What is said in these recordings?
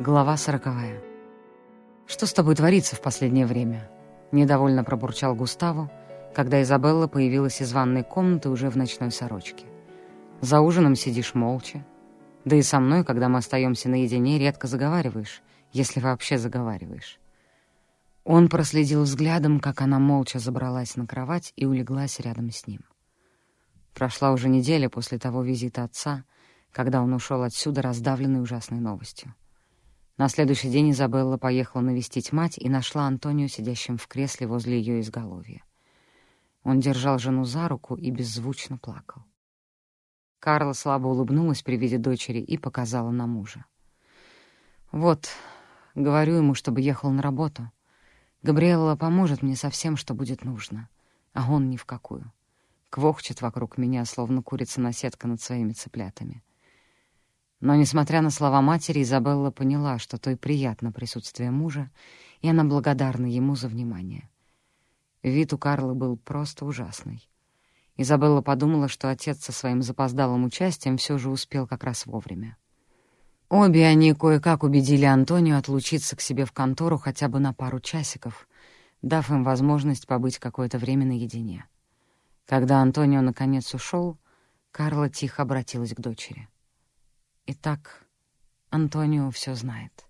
Глава сороковая. «Что с тобой творится в последнее время?» — недовольно пробурчал Густаво, когда Изабелла появилась из ванной комнаты уже в ночной сорочке. «За ужином сидишь молча. Да и со мной, когда мы остаемся наедине, редко заговариваешь, если вообще заговариваешь». Он проследил взглядом, как она молча забралась на кровать и улеглась рядом с ним. Прошла уже неделя после того визита отца, когда он ушел отсюда, раздавленный ужасной новостью. На следующий день Изабелла поехала навестить мать и нашла Антонио сидящим в кресле возле ее изголовья. Он держал жену за руку и беззвучно плакал. Карла слабо улыбнулась при виде дочери и показала на мужа. «Вот, говорю ему, чтобы ехал на работу. Габриэлла поможет мне со всем, что будет нужно, а он ни в какую. Квохчет вокруг меня, словно курица на сетка над своими цыплятами. Но, несмотря на слова матери, Изабелла поняла, что той приятно присутствие мужа, и она благодарна ему за внимание. Вид у Карла был просто ужасный. Изабелла подумала, что отец со своим запоздалым участием все же успел как раз вовремя. Обе они кое-как убедили Антонио отлучиться к себе в контору хотя бы на пару часиков, дав им возможность побыть какое-то время наедине. Когда Антонио наконец ушел, Карла тихо обратилась к дочери — Итак, Антонио все знает.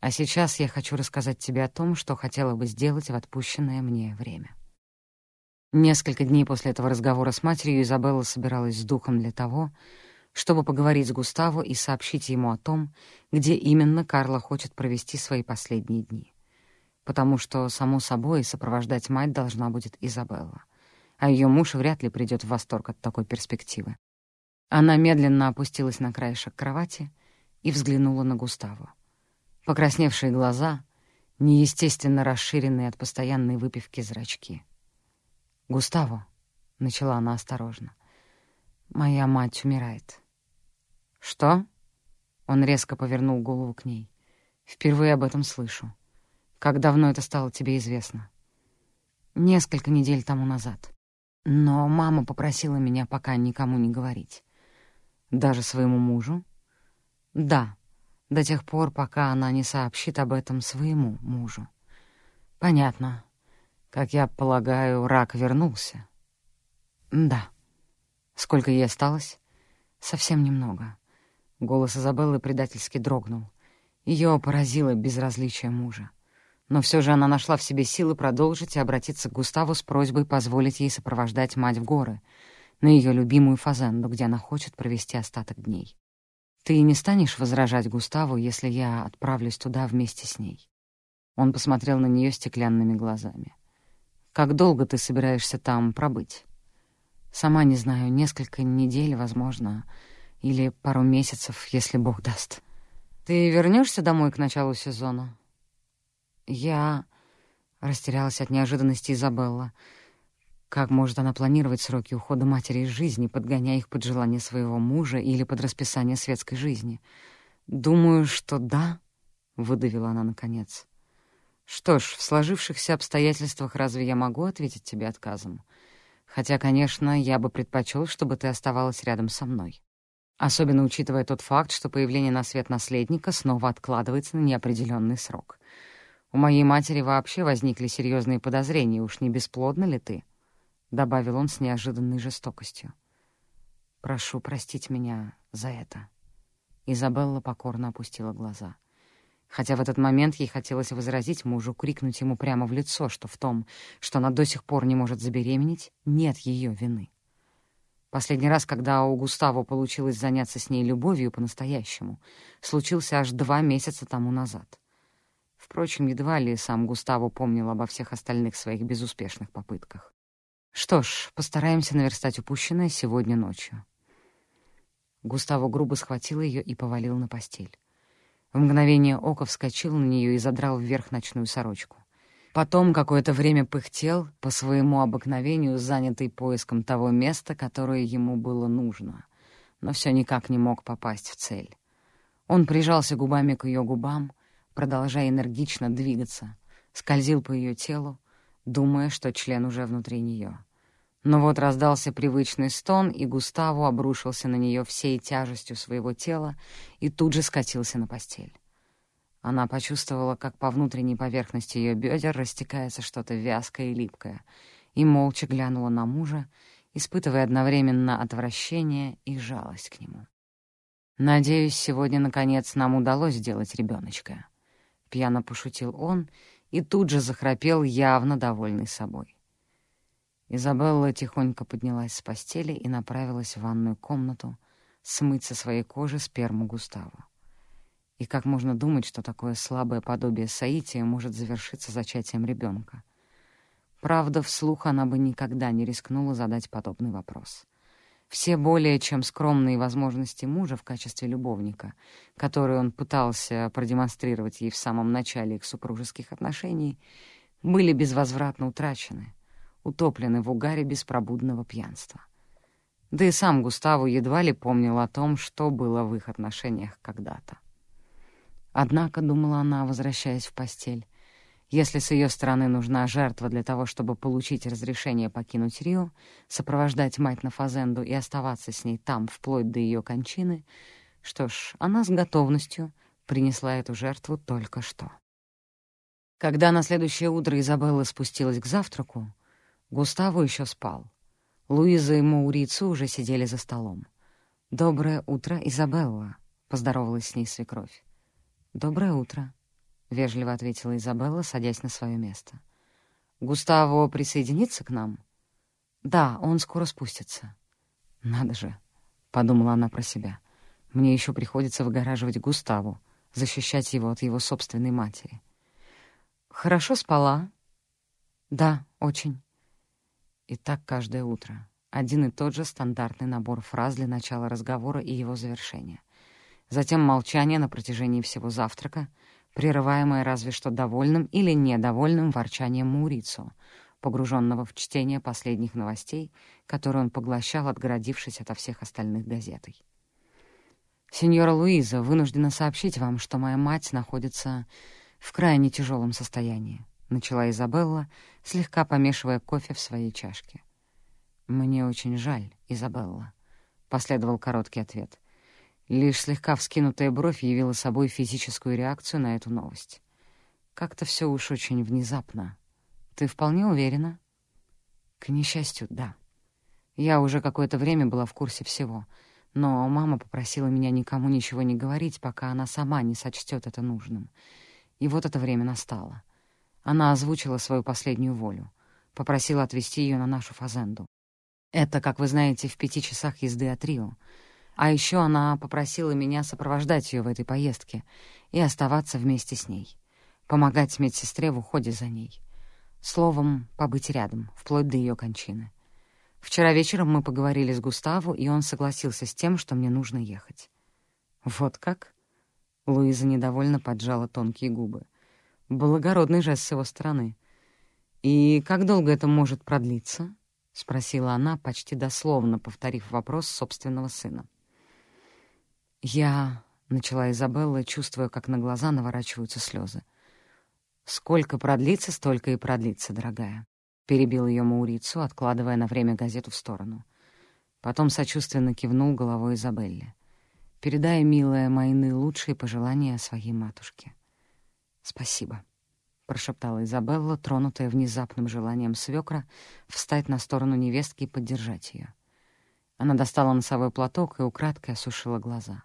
А сейчас я хочу рассказать тебе о том, что хотела бы сделать в отпущенное мне время. Несколько дней после этого разговора с матерью Изабелла собиралась с духом для того, чтобы поговорить с Густаво и сообщить ему о том, где именно Карла хочет провести свои последние дни. Потому что, само собой, сопровождать мать должна будет Изабелла, а ее муж вряд ли придет в восторг от такой перспективы. Она медленно опустилась на краешек кровати и взглянула на Густаву. Покрасневшие глаза, неестественно расширенные от постоянной выпивки зрачки. «Густаво», — начала она осторожно, — «моя мать умирает». «Что?» — он резко повернул голову к ней. «Впервые об этом слышу. Как давно это стало тебе известно?» «Несколько недель тому назад. Но мама попросила меня пока никому не говорить. Даже своему мужу? Да, до тех пор, пока она не сообщит об этом своему мужу. Понятно. Как я полагаю, рак вернулся. Да. Сколько ей осталось? Совсем немного. Голос Изабеллы предательски дрогнул. Ее поразило безразличие мужа. Но все же она нашла в себе силы продолжить и обратиться к Густаву с просьбой позволить ей сопровождать мать в горы — на ее любимую фазенду, где она хочет провести остаток дней. Ты не станешь возражать Густаву, если я отправлюсь туда вместе с ней?» Он посмотрел на нее стеклянными глазами. «Как долго ты собираешься там пробыть?» «Сама не знаю, несколько недель, возможно, или пару месяцев, если Бог даст. Ты вернешься домой к началу сезона?» «Я...» — растерялась от неожиданности Изабелла — как может она планировать сроки ухода матери из жизни, подгоняя их под желание своего мужа или под расписание светской жизни? «Думаю, что да», — выдавила она наконец. «Что ж, в сложившихся обстоятельствах разве я могу ответить тебе отказом? Хотя, конечно, я бы предпочел, чтобы ты оставалась рядом со мной. Особенно учитывая тот факт, что появление на свет наследника снова откладывается на неопределенный срок. У моей матери вообще возникли серьезные подозрения, уж не бесплодна ли ты?» — добавил он с неожиданной жестокостью. «Прошу простить меня за это». Изабелла покорно опустила глаза. Хотя в этот момент ей хотелось возразить мужу, крикнуть ему прямо в лицо, что в том, что она до сих пор не может забеременеть, нет ее вины. Последний раз, когда у Густаво получилось заняться с ней любовью по-настоящему, случился аж два месяца тому назад. Впрочем, едва ли сам Густаво помнил обо всех остальных своих безуспешных попытках. Что ж, постараемся наверстать упущенное сегодня ночью. Густаво грубо схватил ее и повалил на постель. В мгновение ока вскочил на нее и задрал вверх ночную сорочку. Потом какое-то время пыхтел, по своему обыкновению занятый поиском того места, которое ему было нужно, но все никак не мог попасть в цель. Он прижался губами к ее губам, продолжая энергично двигаться, скользил по ее телу, думая, что член уже внутри нее. Но вот раздался привычный стон, и Густаво обрушился на нее всей тяжестью своего тела и тут же скатился на постель. Она почувствовала, как по внутренней поверхности ее бедер растекается что-то вязкое и липкое, и молча глянула на мужа, испытывая одновременно отвращение и жалость к нему. «Надеюсь, сегодня, наконец, нам удалось сделать ребеночка», — пьяно пошутил он и тут же захрапел, явно довольный собой. Изабелла тихонько поднялась с постели и направилась в ванную комнату смыть со своей кожи сперму Густаву. И как можно думать, что такое слабое подобие соития может завершиться зачатием ребенка? Правда, вслух она бы никогда не рискнула задать подобный вопрос. Все более чем скромные возможности мужа в качестве любовника, которые он пытался продемонстрировать ей в самом начале их супружеских отношений, были безвозвратно утрачены, утоплены в угаре беспробудного пьянства. Да и сам Густаву едва ли помнил о том, что было в их отношениях когда-то. Однако, думала она, возвращаясь в постель, если с ее стороны нужна жертва для того, чтобы получить разрешение покинуть Рио, сопровождать мать на Фазенду и оставаться с ней там вплоть до ее кончины, что ж, она с готовностью принесла эту жертву только что. Когда на следующее утро Изабелла спустилась к завтраку, Густаво еще спал. Луиза и Маурицу уже сидели за столом. «Доброе утро, Изабелла», — поздоровалась с ней свекровь. «Доброе утро», — вежливо ответила Изабелла, садясь на свое место. «Густаво присоединится к нам?» «Да, он скоро спустится». «Надо же», — подумала она про себя. «Мне еще приходится выгораживать Густаву, защищать его от его собственной матери». «Хорошо спала?» «Да, очень». И так каждое утро. Один и тот же стандартный набор фраз для начала разговора и его завершения. Затем молчание на протяжении всего завтрака, прерываемое разве что довольным или недовольным ворчанием Маурицу, погруженного в чтение последних новостей, которые он поглощал, отгородившись ото всех остальных газетой. «Сеньора Луиза, вынуждена сообщить вам, что моя мать находится в крайне тяжелом состоянии», — начала Изабелла, слегка помешивая кофе в своей чашке. «Мне очень жаль, Изабелла», — последовал короткий ответ. Лишь слегка вскинутая бровь явила собой физическую реакцию на эту новость. «Как-то все уж очень внезапно. Ты вполне уверена?» «К несчастью, да. Я уже какое-то время была в курсе всего, но мама попросила меня никому ничего не говорить, пока она сама не сочтет это нужным. И вот это время настало. Она озвучила свою последнюю волю, попросила отвезти ее на нашу фазенду. Это, как вы знаете, в пяти часах езды от Рио — а еще она попросила меня сопровождать ее в этой поездке и оставаться вместе с ней, помогать медсестре в уходе за ней. Словом, побыть рядом, вплоть до ее кончины. Вчера вечером мы поговорили с Густаво, и он согласился с тем, что мне нужно ехать. «Вот как?» — Луиза недовольно поджала тонкие губы. «Благородный жест с его стороны. И как долго это может продлиться?» — спросила она, почти дословно повторив вопрос собственного сына. «Я...» — начала Изабелла, чувствуя, как на глаза наворачиваются слезы. «Сколько продлится, столько и продлится, дорогая», — перебил ее Маурицу, откладывая на время газету в сторону. Потом сочувственно кивнул головой Изабелле. «Передай, милая, мои наилучшие пожелания своей матушке». «Спасибо», — прошептала Изабелла, тронутая внезапным желанием свекра встать на сторону невестки и поддержать ее. Она достала носовой платок и украдкой осушила глаза.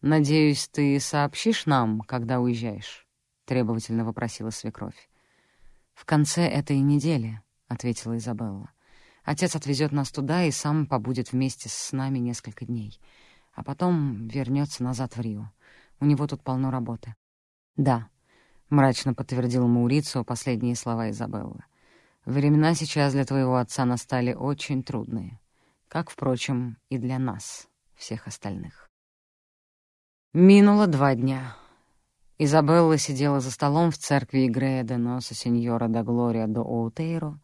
«Надеюсь, ты сообщишь нам, когда уезжаешь?» — требовательно вопросила свекровь. «В конце этой недели», — ответила Изабелла. «Отец отвезет нас туда и сам побудет вместе с нами несколько дней, а потом вернется назад в Рио. У него тут полно работы». «Да», — мрачно подтвердил Маурицу последние слова Изабеллы. «Времена сейчас для твоего отца настали очень трудные, как, впрочем, и для нас, всех остальных». Минуло два дня. Изабелла сидела за столом в церкви Игрея де Носа Сеньора да Глория до Оутейро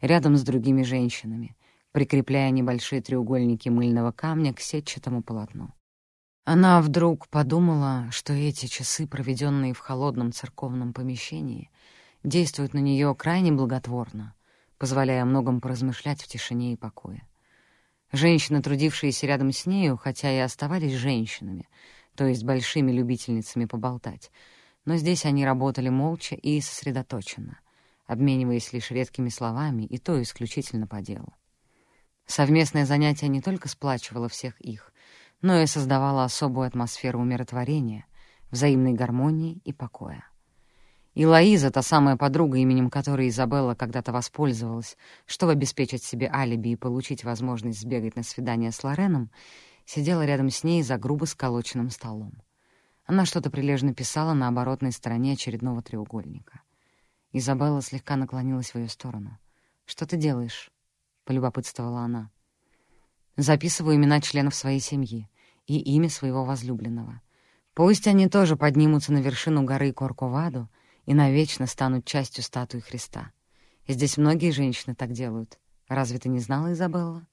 рядом с другими женщинами, прикрепляя небольшие треугольники мыльного камня к сетчатому полотну. Она вдруг подумала, что эти часы, проведенные в холодном церковном помещении, действуют на нее крайне благотворно, позволяя о многом поразмышлять в тишине и покое. Женщины, трудившиеся рядом с нею, хотя и оставались женщинами — то есть большими любительницами поболтать, но здесь они работали молча и сосредоточенно, обмениваясь лишь редкими словами, и то исключительно по делу. Совместное занятие не только сплачивало всех их, но и создавало особую атмосферу умиротворения, взаимной гармонии и покоя. И Лоиза, та самая подруга, именем которой Изабелла когда-то воспользовалась, чтобы обеспечить себе алиби и получить возможность сбегать на свидание с Лореном, сидела рядом с ней за грубо сколоченным столом. Она что-то прилежно писала на оборотной стороне очередного треугольника. Изабелла слегка наклонилась в ее сторону. «Что ты делаешь?» — полюбопытствовала она. «Записываю имена членов своей семьи и имя своего возлюбленного. Пусть они тоже поднимутся на вершину горы Корковаду и навечно станут частью статуи Христа. Здесь многие женщины так делают. Разве ты не знала, Изабелла?»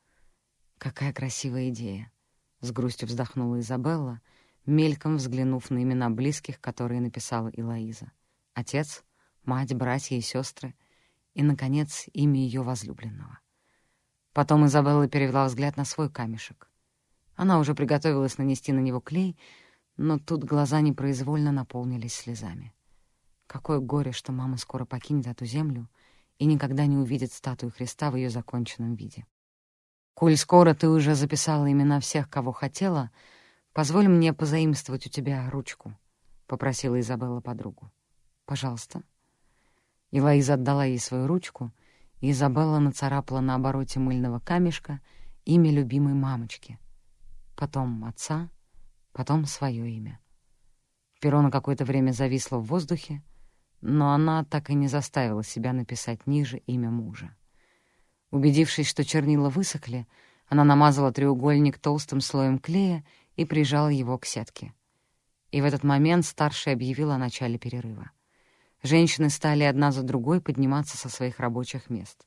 «Какая красивая идея!» — с грустью вздохнула Изабелла — мельком взглянув на имена близких, которые написала Илоиза. Отец, мать, братья и сестры и, наконец, имя ее возлюбленного. Потом Изабелла перевела взгляд на свой камешек. Она уже приготовилась нанести на него клей, но тут глаза непроизвольно наполнились слезами. Какое горе, что мама скоро покинет эту землю и никогда не увидит статую Христа в ее законченном виде. «Коль скоро ты уже записала имена всех, кого хотела», «Позволь мне позаимствовать у тебя ручку», — попросила Изабелла подругу. «Пожалуйста». Илоиза отдала ей свою ручку, и Изабелла нацарапала на обороте мыльного камешка имя любимой мамочки, потом отца, потом свое имя. Перо на какое-то время зависло в воздухе, но она так и не заставила себя написать ниже имя мужа. Убедившись, что чернила высохли, она намазала треугольник толстым слоем клея и прижала его к сетке. И в этот момент старший объявил о начале перерыва. Женщины стали одна за другой подниматься со своих рабочих мест.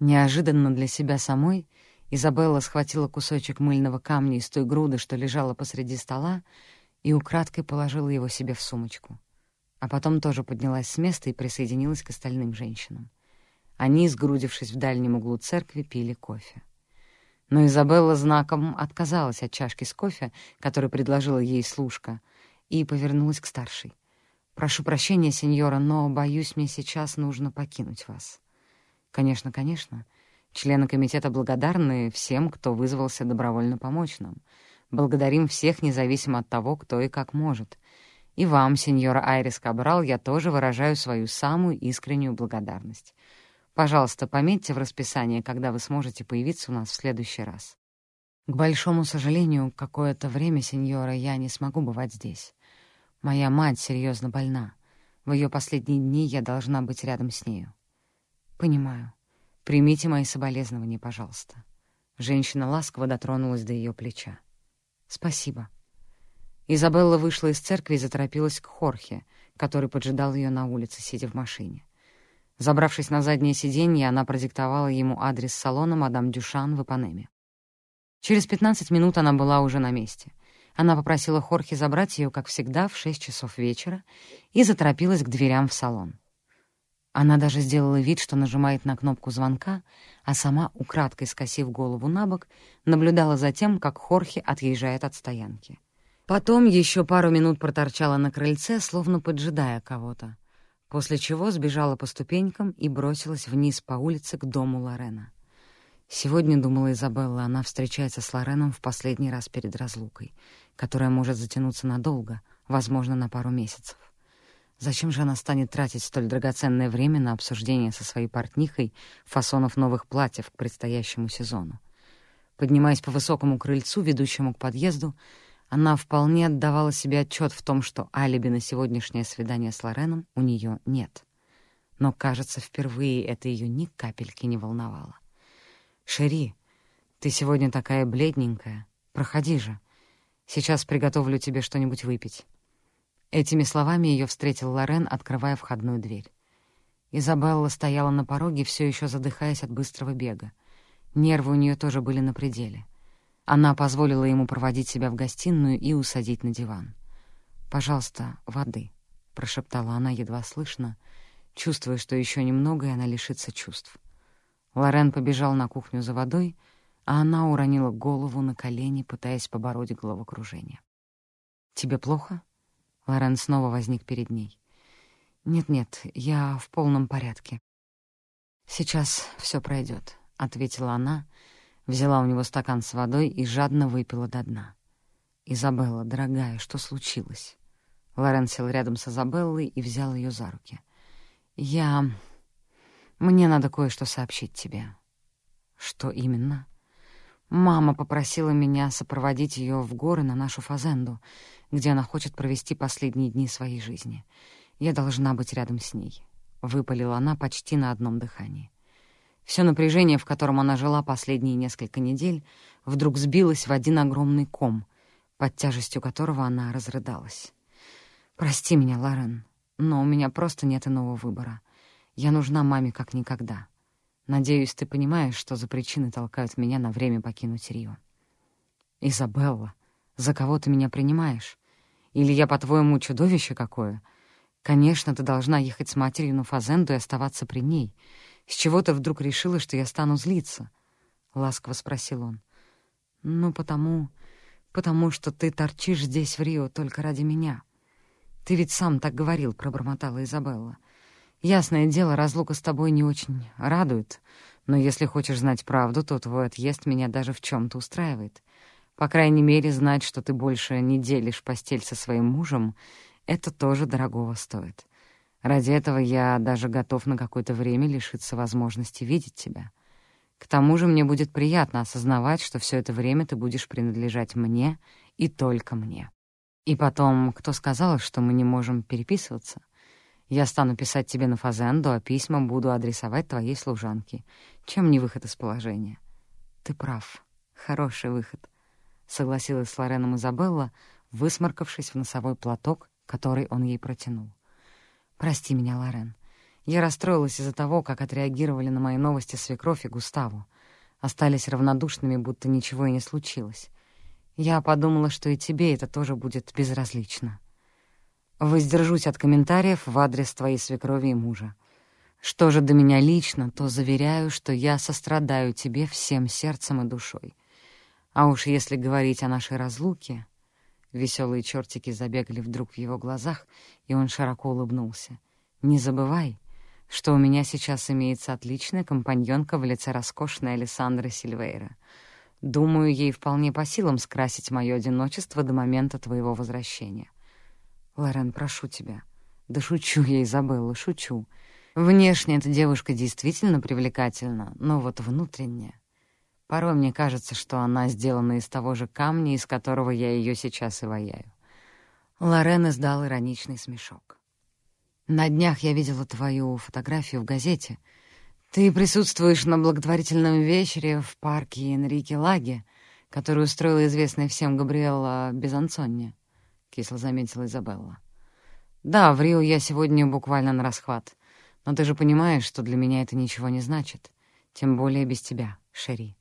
Неожиданно для себя самой Изабелла схватила кусочек мыльного камня из той груды, что лежала посреди стола, и украдкой положила его себе в сумочку. А потом тоже поднялась с места и присоединилась к остальным женщинам. Они, сгрудившись в дальнем углу церкви, пили кофе. Но Изабелла знаком отказалась от чашки с кофе, которую предложила ей служка, и повернулась к старшей. «Прошу прощения, сеньора, но, боюсь, мне сейчас нужно покинуть вас». «Конечно, конечно. Члены комитета благодарны всем, кто вызвался добровольно помочь нам. Благодарим всех, независимо от того, кто и как может. И вам, сеньора Айрис Кабрал, я тоже выражаю свою самую искреннюю благодарность. Пожалуйста, пометьте в расписании, когда вы сможете появиться у нас в следующий раз. К большому сожалению, какое-то время, сеньора, я не смогу бывать здесь. Моя мать серьезно больна. В ее последние дни я должна быть рядом с нею. Понимаю. Примите мои соболезнования, пожалуйста. Женщина ласково дотронулась до ее плеча. Спасибо. Изабелла вышла из церкви и заторопилась к Хорхе, который поджидал ее на улице, сидя в машине. Забравшись на заднее сиденье, она продиктовала ему адрес салона мадам Дюшан в Ипанеме. Через 15 минут она была уже на месте. Она попросила Хорхе забрать ее, как всегда, в 6 часов вечера и заторопилась к дверям в салон. Она даже сделала вид, что нажимает на кнопку звонка, а сама, украдкой скосив голову на бок, наблюдала за тем, как Хорхе отъезжает от стоянки. Потом еще пару минут проторчала на крыльце, словно поджидая кого-то после чего сбежала по ступенькам и бросилась вниз по улице к дому Лорена. Сегодня, думала Изабелла, она встречается с Лореном в последний раз перед разлукой, которая может затянуться надолго, возможно, на пару месяцев. Зачем же она станет тратить столь драгоценное время на обсуждение со своей портнихой фасонов новых платьев к предстоящему сезону? Поднимаясь по высокому крыльцу, ведущему к подъезду, она вполне отдавала себе отчет в том, что алиби на сегодняшнее свидание с Лореном у нее нет. Но, кажется, впервые это ее ни капельки не волновало. «Шери, ты сегодня такая бледненькая. Проходи же. Сейчас приготовлю тебе что-нибудь выпить». Этими словами ее встретил Лорен, открывая входную дверь. Изабелла стояла на пороге, все еще задыхаясь от быстрого бега. Нервы у нее тоже были на пределе — она позволила ему проводить себя в гостиную и усадить на диван. «Пожалуйста, воды», — прошептала она едва слышно, чувствуя, что еще немного, и она лишится чувств. Лорен побежал на кухню за водой, а она уронила голову на колени, пытаясь побороть головокружение. «Тебе плохо?» Лорен снова возник перед ней. «Нет-нет, я в полном порядке. Сейчас все пройдет, ответила она, взяла у него стакан с водой и жадно выпила до дна. «Изабелла, дорогая, что случилось?» Лорен сел рядом с Изабеллой и взял ее за руки. «Я... Мне надо кое-что сообщить тебе». «Что именно?» «Мама попросила меня сопроводить ее в горы на нашу фазенду, где она хочет провести последние дни своей жизни. Я должна быть рядом с ней», — выпалила она почти на одном дыхании. Все напряжение, в котором она жила последние несколько недель, вдруг сбилось в один огромный ком, под тяжестью которого она разрыдалась. «Прости меня, Лорен, но у меня просто нет иного выбора. Я нужна маме как никогда. Надеюсь, ты понимаешь, что за причины толкают меня на время покинуть Рио. Изабелла, за кого ты меня принимаешь? Или я, по-твоему, чудовище какое? Конечно, ты должна ехать с матерью на Фазенду и оставаться при ней. С чего ты вдруг решила, что я стану злиться? Ласково спросил он. Ну, потому... потому что ты торчишь здесь, в Рио, только ради меня. «Ты ведь сам так говорил», — пробормотала Изабелла. «Ясное дело, разлука с тобой не очень радует, но если хочешь знать правду, то твой отъезд меня даже в чем то устраивает. По крайней мере, знать, что ты больше не делишь постель со своим мужем, это тоже дорогого стоит. Ради этого я даже готов на какое-то время лишиться возможности видеть тебя. К тому же мне будет приятно осознавать, что все это время ты будешь принадлежать мне и только мне». И потом, кто сказал, что мы не можем переписываться? Я стану писать тебе на фазенду, а письма буду адресовать твоей служанке. Чем не выход из положения? Ты прав. Хороший выход. Согласилась с Лореном Изабелла, высморкавшись в носовой платок, который он ей протянул. Прости меня, Лорен. Я расстроилась из-за того, как отреагировали на мои новости свекровь и Густаву. Остались равнодушными, будто ничего и не случилось. Я подумала, что и тебе это тоже будет безразлично. Воздержусь от комментариев в адрес твоей свекрови и мужа. Что же до меня лично, то заверяю, что я сострадаю тебе всем сердцем и душой. А уж если говорить о нашей разлуке... Веселые чертики забегали вдруг в его глазах, и он широко улыбнулся. «Не забывай, что у меня сейчас имеется отличная компаньонка в лице роскошной Александры Сильвейра — Думаю, ей вполне по силам скрасить мое одиночество до момента твоего возвращения. Лорен, прошу тебя. Да шучу я, Изабелла, шучу. Внешне эта девушка действительно привлекательна, но вот внутренне... Порой мне кажется, что она сделана из того же камня, из которого я ее сейчас и ваяю. Лорен издал ироничный смешок. «На днях я видела твою фотографию в газете — ты присутствуешь на благотворительном вечере в парке Энрике Лаге, который устроила известная всем Габриэла Безансонни, — кисло заметила Изабелла. Да, в Рио я сегодня буквально на расхват, но ты же понимаешь, что для меня это ничего не значит, тем более без тебя, Шери.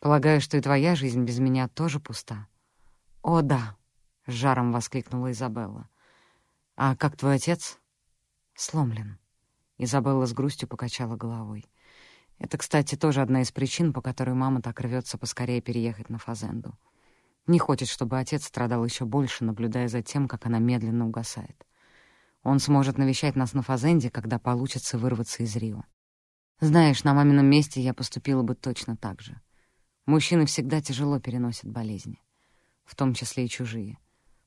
Полагаю, что и твоя жизнь без меня тоже пуста. О, да, — с жаром воскликнула Изабелла. А как твой отец? Сломлен. Изабелла с грустью покачала головой. Это, кстати, тоже одна из причин, по которой мама так рвется поскорее переехать на Фазенду. Не хочет, чтобы отец страдал еще больше, наблюдая за тем, как она медленно угасает. Он сможет навещать нас на Фазенде, когда получится вырваться из Рио. Знаешь, на мамином месте я поступила бы точно так же. Мужчины всегда тяжело переносят болезни, в том числе и чужие.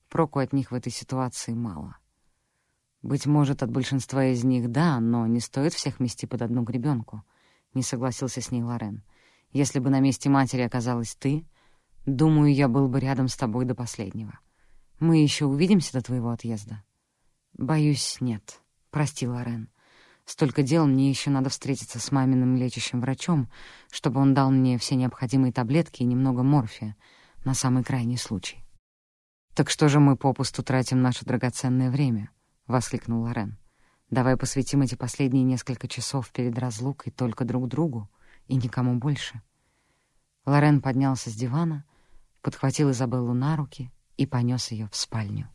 Проку от них в этой ситуации мало — быть может, от большинства из них — да, но не стоит всех мести под одну гребенку. Не согласился с ней Лорен. Если бы на месте матери оказалась ты, думаю, я был бы рядом с тобой до последнего. Мы еще увидимся до твоего отъезда? Боюсь, нет. Прости, Лорен. Столько дел, мне еще надо встретиться с маминым лечащим врачом, чтобы он дал мне все необходимые таблетки и немного морфия на самый крайний случай. Так что же мы попусту тратим наше драгоценное время? — воскликнул Лорен. «Давай посвятим эти последние несколько часов перед разлукой только друг другу и никому больше». Лорен поднялся с дивана, подхватил Изабеллу на руки и понес ее в спальню.